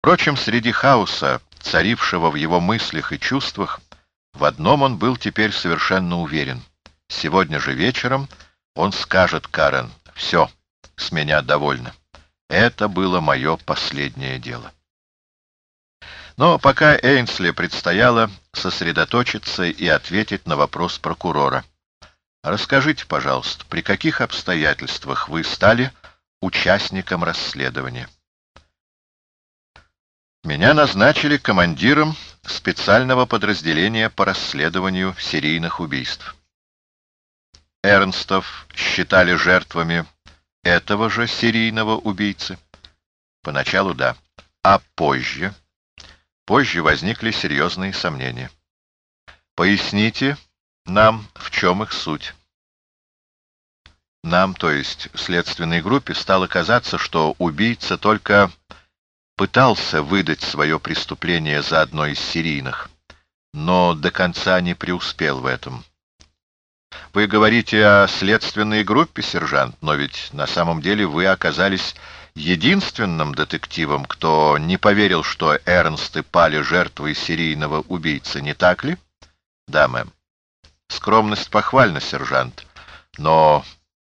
Впрочем, среди хаоса, царившего в его мыслях и чувствах, в одном он был теперь совершенно уверен. Сегодня же вечером он скажет Карен «Все, с меня довольно». Это было мое последнее дело. Но пока Эйнсли предстояло сосредоточиться и ответить на вопрос прокурора. Расскажите, пожалуйста, при каких обстоятельствах вы стали участником расследования? Меня назначили командиром специального подразделения по расследованию серийных убийств. Эрнстов считали жертвами этого же серийного убийцы? Поначалу да. А позже? Позже возникли серьезные сомнения. Поясните нам, в чем их суть. Нам, то есть следственной группе, стало казаться, что убийца только пытался выдать свое преступление за одно из серийных, но до конца не преуспел в этом. Вы говорите о следственной группе, сержант, но ведь на самом деле вы оказались единственным детективом, кто не поверил, что Эрнст и Пали жертвой серийного убийцы, не так ли? Да, мэм. Скромность похвальна, сержант, но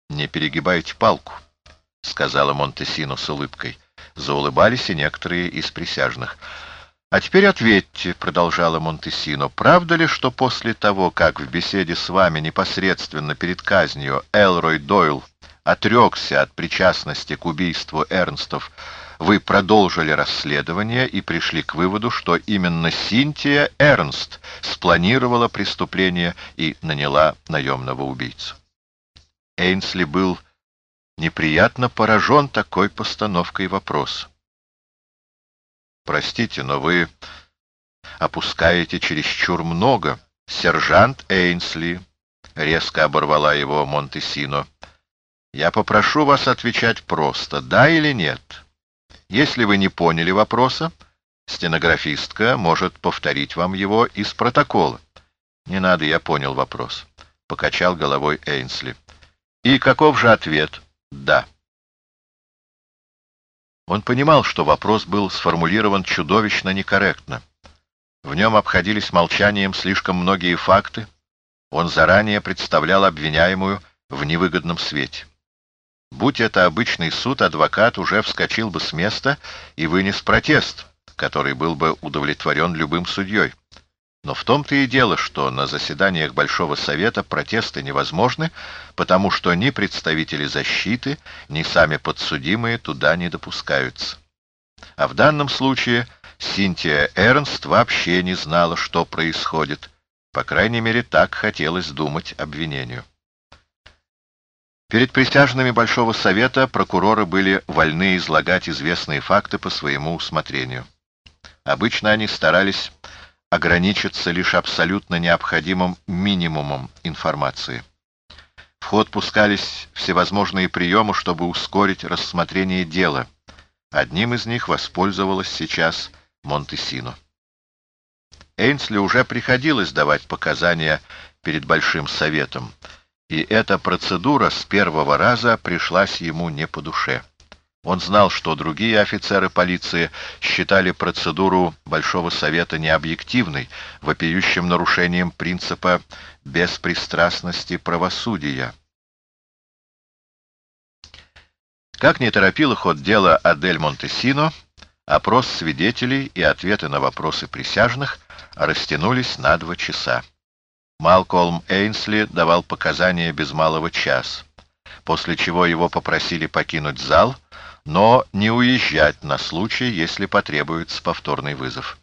не перегибайте палку, — сказала Монтесино с улыбкой. Заулыбались и некоторые из присяжных. «А теперь ответьте», — продолжала Монтесино, — «правда ли, что после того, как в беседе с вами непосредственно перед казнью Элрой Дойл отрекся от причастности к убийству Эрнстов, вы продолжили расследование и пришли к выводу, что именно Синтия Эрнст спланировала преступление и наняла наемного убийцу?» Эйнсли был неприятно поражен такой постановкой вопроса. «Простите, но вы опускаете чересчур много. Сержант Эйнсли», — резко оборвала его Монтесино, — «я попрошу вас отвечать просто, да или нет. Если вы не поняли вопроса, стенографистка может повторить вам его из протокола». «Не надо, я понял вопрос», — покачал головой Эйнсли. «И каков же ответ?» «Да». Он понимал, что вопрос был сформулирован чудовищно некорректно. В нем обходились молчанием слишком многие факты. Он заранее представлял обвиняемую в невыгодном свете. Будь это обычный суд, адвокат уже вскочил бы с места и вынес протест, который был бы удовлетворен любым судьей. Но в том-то и дело, что на заседаниях Большого Совета протесты невозможны, потому что ни представители защиты, ни сами подсудимые туда не допускаются. А в данном случае Синтия Эрнст вообще не знала, что происходит. По крайней мере, так хотелось думать обвинению. Перед присяжными Большого Совета прокуроры были вольны излагать известные факты по своему усмотрению. Обычно они старались ограничиться лишь абсолютно необходимым минимумом информации. В ход пускались всевозможные приемы, чтобы ускорить рассмотрение дела. Одним из них воспользовалась сейчас Монтесино. Эйнсли уже приходилось давать показания перед Большим Советом, и эта процедура с первого раза пришлась ему не по душе. Он знал, что другие офицеры полиции считали процедуру Большого Совета необъективной, вопиющим нарушением принципа беспристрастности правосудия. Как не торопило ход дела Адель Монтесино, опрос свидетелей и ответы на вопросы присяжных растянулись на два часа. Малкольм Эйнсли давал показания без малого час, после чего его попросили покинуть зал — но не уезжать на случай, если потребуется повторный вызов.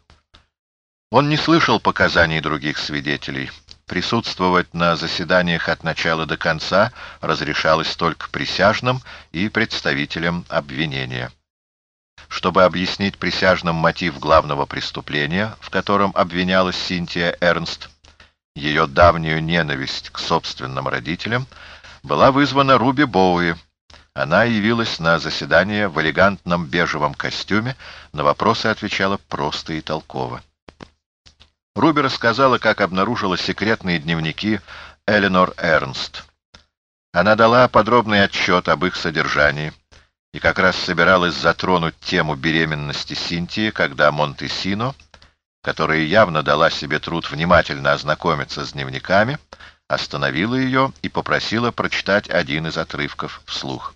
Он не слышал показаний других свидетелей. Присутствовать на заседаниях от начала до конца разрешалось только присяжным и представителям обвинения. Чтобы объяснить присяжным мотив главного преступления, в котором обвинялась Синтия Эрнст, ее давнюю ненависть к собственным родителям, была вызвана Руби Боуи, она явилась на заседание в элегантном бежевом костюме, на вопросы отвечала просто и толково. Руби рассказала, как обнаружила секретные дневники Эленор Эрнст. Она дала подробный отчет об их содержании и как раз собиралась затронуть тему беременности Синтии, когда Монтесино, которая явно дала себе труд внимательно ознакомиться с дневниками, остановила ее и попросила прочитать один из отрывков вслух.